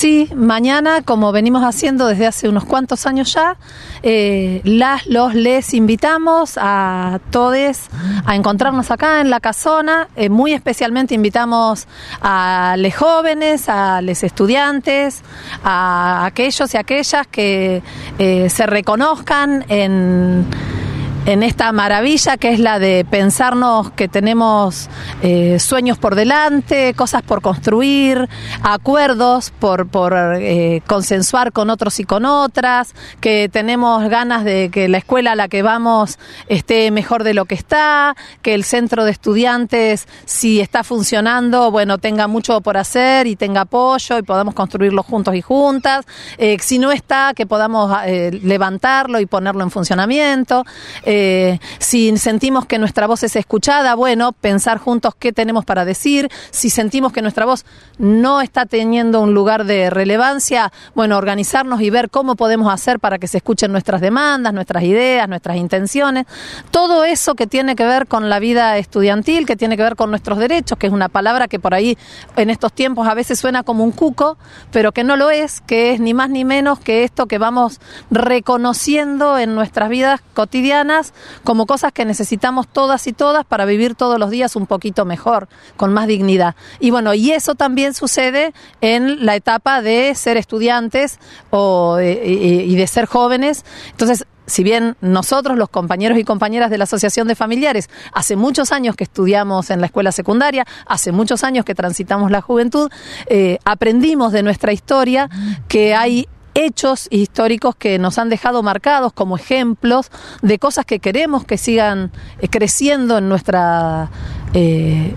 Sí, mañana, como venimos haciendo desde hace unos cuantos años ya, eh, las, los, les invitamos a todos a encontrarnos acá en la casona. Eh, muy especialmente invitamos a los jóvenes, a los estudiantes, a aquellos y aquellas que eh, se reconozcan en en esta maravilla que es la de pensarnos que tenemos eh, sueños por delante, cosas por construir, acuerdos por, por eh, consensuar con otros y con otras, que tenemos ganas de que la escuela a la que vamos esté mejor de lo que está, que el centro de estudiantes, si está funcionando, bueno, tenga mucho por hacer y tenga apoyo y podamos construirlo juntos y juntas, eh, si no está, que podamos levantarlo y ponerlo en funcionamiento. Eh, si sentimos que nuestra voz es escuchada, bueno, pensar juntos qué tenemos para decir. Si sentimos que nuestra voz no está teniendo un lugar de relevancia, bueno, organizarnos y ver cómo podemos hacer para que se escuchen nuestras demandas, nuestras ideas, nuestras intenciones. Todo eso que tiene que ver con la vida estudiantil, que tiene que ver con nuestros derechos, que es una palabra que por ahí en estos tiempos a veces suena como un cuco, pero que no lo es, que es ni más ni menos que esto que vamos reconociendo en nuestras vidas cotidianas como cosas que necesitamos todas y todas para vivir todos los días un poquito mejor, con más dignidad. Y bueno, y eso también sucede en la etapa de ser estudiantes o, y de ser jóvenes. Entonces, si bien nosotros, los compañeros y compañeras de la Asociación de Familiares, hace muchos años que estudiamos en la escuela secundaria, hace muchos años que transitamos la juventud, eh, aprendimos de nuestra historia que hay hechos históricos que nos han dejado marcados como ejemplos de cosas que queremos que sigan eh, creciendo en nuestra eh,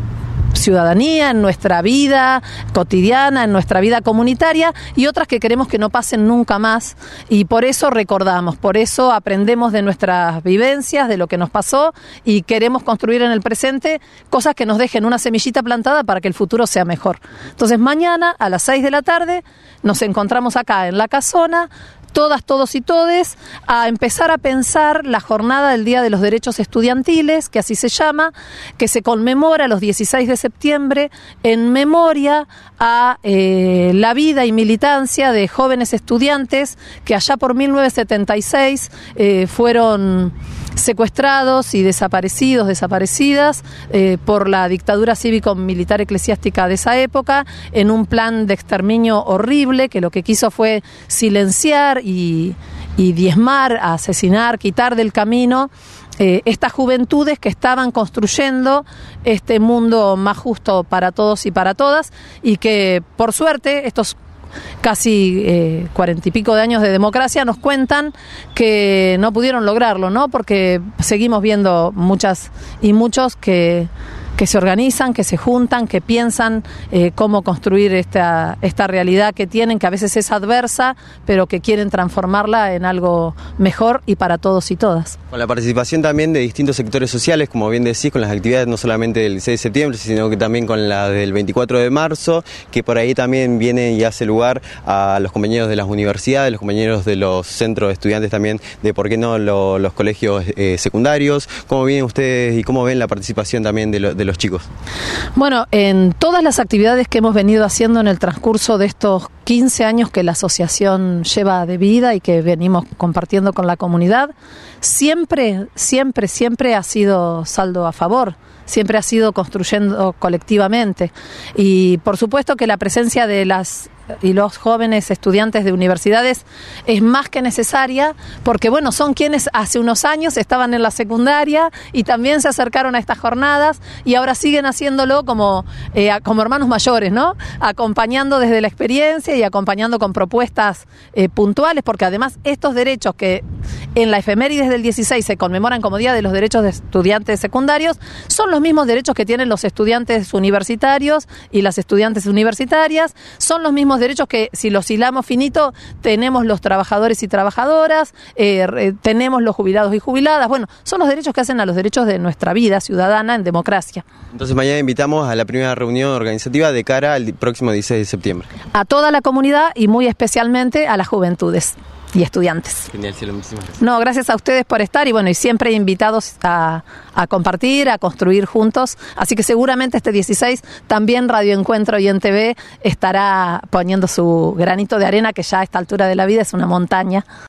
ciudadanía, en nuestra vida cotidiana, en nuestra vida comunitaria y otras que queremos que no pasen nunca más y por eso recordamos, por eso aprendemos de nuestras vivencias, de lo que nos pasó y queremos construir en el presente cosas que nos dejen una semillita plantada para que el futuro sea mejor. Entonces mañana a las 6 de la tarde nos encontramos acá en la casona todas, todos y todes, a empezar a pensar la jornada del Día de los Derechos Estudiantiles, que así se llama, que se conmemora los 16 de septiembre en memoria a eh, la vida y militancia de jóvenes estudiantes que allá por 1976 eh, fueron secuestrados y desaparecidos, desaparecidas eh, por la dictadura cívico-militar eclesiástica de esa época, en un plan de exterminio horrible que lo que quiso fue silenciar y, diezmar, asesinar, quitar del camino eh, estas juventudes que estaban construyendo este mundo más justo para todos y para todas y que por suerte estos casi eh, cuarenta y pico de años de democracia nos cuentan que no pudieron lograrlo, ¿no? Porque seguimos viendo muchas y muchos que que se organizan, que se juntan, que piensan eh, cómo construir esta, esta realidad que tienen, que a veces es adversa, pero que quieren transformarla en algo mejor y para todos y todas. Con la participación también de distintos sectores sociales, como bien decís, con las actividades no solamente del 6 de septiembre, sino que también con la del 24 de marzo, que por ahí también viene y hace lugar a los compañeros de las universidades, los compañeros de los centros de estudiantes también, de por qué no los colegios eh, secundarios. ¿Cómo vienen ustedes y cómo ven la participación también de, de chicos? Bueno, en todas las actividades que hemos venido haciendo en el transcurso de estos 15 años que la asociación lleva de vida y que venimos compartiendo con la comunidad, siempre, siempre, siempre ha sido saldo a favor siempre ha sido construyendo colectivamente. Y por supuesto que la presencia de las y los jóvenes estudiantes de universidades es más que necesaria porque, bueno, son quienes hace unos años estaban en la secundaria y también se acercaron a estas jornadas y ahora siguen haciéndolo como, eh, como hermanos mayores, ¿no? Acompañando desde la experiencia y acompañando con propuestas eh, puntuales porque además estos derechos que en la efemérides del 16 se conmemoran como Día de los Derechos de Estudiantes Secundarios son los mismos derechos que tienen los estudiantes universitarios y las estudiantes universitarias, son los mismos derechos que, si los hilamos finito, tenemos los trabajadores y trabajadoras, eh, tenemos los jubilados y jubiladas. Bueno, son los derechos que hacen a los derechos de nuestra vida ciudadana en democracia. Entonces, mañana invitamos a la primera reunión organizativa de cara al próximo 16 de septiembre. A toda la comunidad y muy especialmente a las juventudes. Y estudiantes. Genial, Cielo, muchísimas gracias. No, gracias a ustedes por estar y bueno, y siempre invitados a, a compartir, a construir juntos. Así que seguramente este 16 también Radio Encuentro y en TV estará poniendo su granito de arena, que ya a esta altura de la vida es una montaña.